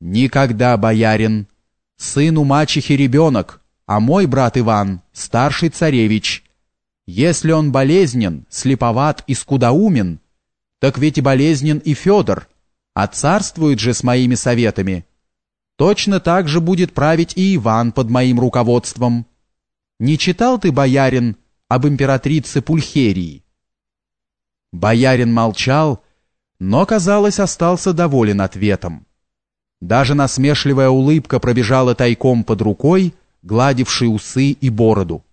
Никогда, боярин. Сын у мачехи ребенок, а мой брат Иван — старший царевич. Если он болезнен, слеповат и скудоумен, так ведь и болезнен и Федор, а царствует же с моими советами. Точно так же будет править и Иван под моим руководством. Не читал ты, боярин, об императрице Пульхерии?» Боярин молчал, но, казалось, остался доволен ответом. Даже насмешливая улыбка пробежала тайком под рукой, гладившей усы и бороду.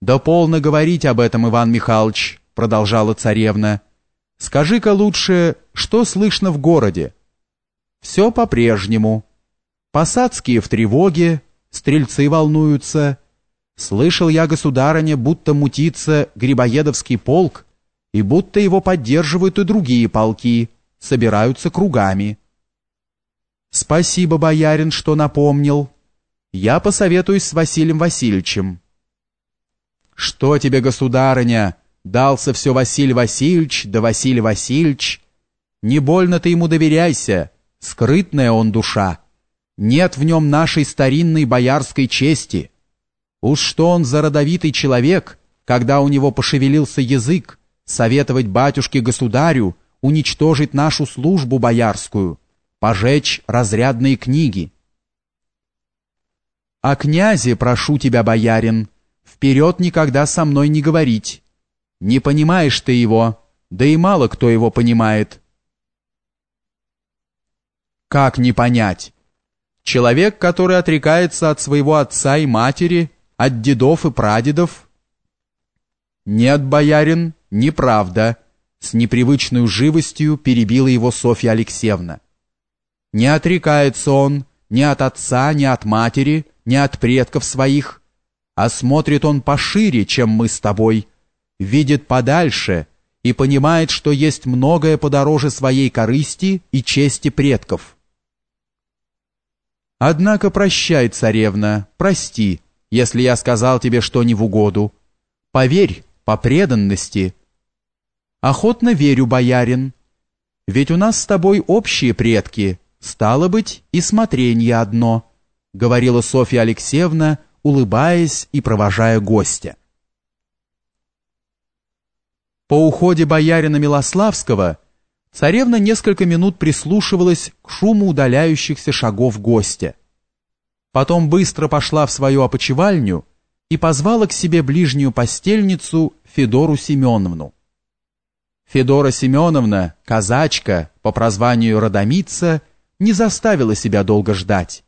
«Да полно говорить об этом, Иван Михайлович», — продолжала царевна. «Скажи-ка лучше, что слышно в городе?» «Все по-прежнему. Посадские в тревоге, стрельцы волнуются. Слышал я, государыня, будто мутится Грибоедовский полк, и будто его поддерживают и другие полки, собираются кругами». «Спасибо, боярин, что напомнил. Я посоветуюсь с Василием Васильевичем». «Что тебе, государыня, дался все Василий Васильевич, да Василий Васильевич? Не больно ты ему доверяйся, скрытная он душа. Нет в нем нашей старинной боярской чести. Уж что он за родовитый человек, когда у него пошевелился язык, советовать батюшке-государю уничтожить нашу службу боярскую, пожечь разрядные книги. «О князе прошу тебя, боярин», Вперед никогда со мной не говорить. Не понимаешь ты его, да и мало кто его понимает. Как не понять? Человек, который отрекается от своего отца и матери, от дедов и прадедов? Нет, боярин, неправда, с непривычной живостью перебила его Софья Алексеевна. Не отрекается он ни от отца, ни от матери, ни от предков своих, а смотрит он пошире, чем мы с тобой, видит подальше и понимает, что есть многое подороже своей корысти и чести предков. Однако прощай, царевна, прости, если я сказал тебе что не в угоду. Поверь, по преданности. Охотно верю, боярин. Ведь у нас с тобой общие предки, стало быть, и смотренье одно, говорила Софья Алексеевна, улыбаясь и провожая гостя. По уходе боярина Милославского царевна несколько минут прислушивалась к шуму удаляющихся шагов гостя. Потом быстро пошла в свою опочивальню и позвала к себе ближнюю постельницу Федору Семеновну. Федора Семеновна, казачка по прозванию Родомица, не заставила себя долго ждать.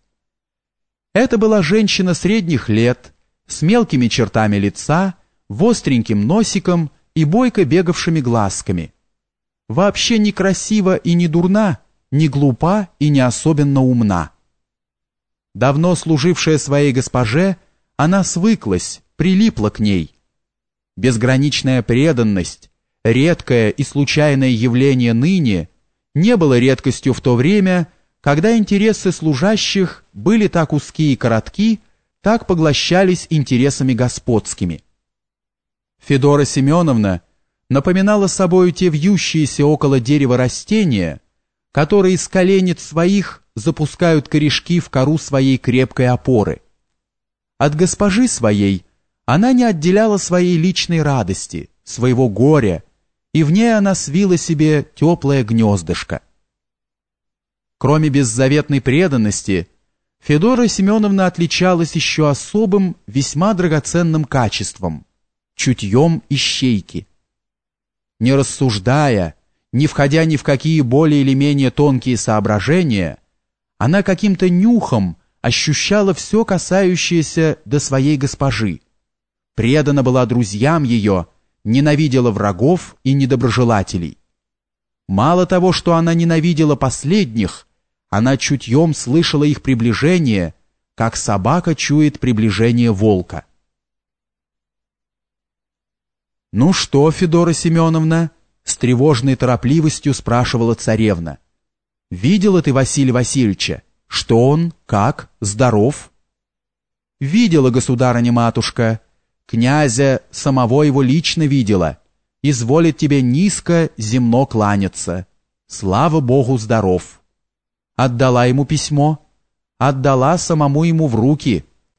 Это была женщина средних лет, с мелкими чертами лица, востреньким носиком и бойко бегавшими глазками. Вообще не красива и не дурна, не глупа и не особенно умна. Давно служившая своей госпоже, она свыклась, прилипла к ней. Безграничная преданность, редкое и случайное явление ныне, не было редкостью в то время, когда интересы служащих были так узкие и коротки, так поглощались интересами господскими. Федора Семеновна напоминала собою те вьющиеся около дерева растения, которые из коленец своих запускают корешки в кору своей крепкой опоры. От госпожи своей она не отделяла своей личной радости, своего горя, и в ней она свила себе теплое гнездышко. Кроме беззаветной преданности, Федора Семеновна отличалась еще особым, весьма драгоценным качеством – чутьем ищейки. Не рассуждая, не входя ни в какие более или менее тонкие соображения, она каким-то нюхом ощущала все касающееся до своей госпожи, предана была друзьям ее, ненавидела врагов и недоброжелателей. Мало того, что она ненавидела последних – она чутьем слышала их приближение, как собака чует приближение волка. «Ну что, Федора Семеновна?» — с тревожной торопливостью спрашивала царевна. «Видела ты Василия Васильевича? Что он? Как? Здоров?» «Видела, государыня-матушка. Князя самого его лично видела. Изволит тебе низко земно кланяться. Слава Богу, здоров!» отдала ему письмо, отдала самому ему в руки —